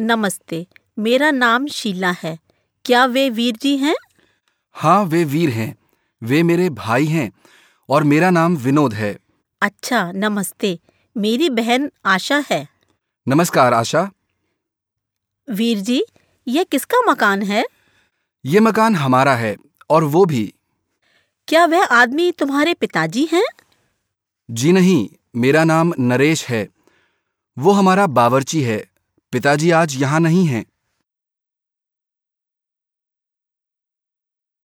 नमस्ते मेरा नाम शीला है। क्या वे वीर जी हैं? हाँ वे वीर हैं। वे मेरे भाई हैं और मेरा नाम विनोद है। अच्छा नमस्ते। मेरी बहन आशा है। नमस्कार आशा। वीर जी ये किसका मकान है? ये मकान हमारा है और वो भी। क्या वह आदमी तुम्हारे पिताजी हैं? जी नहीं मेरा नाम नरेश है। वो हमारा बावर्ची है। पिताजी आज यहाँ नहीं हैं।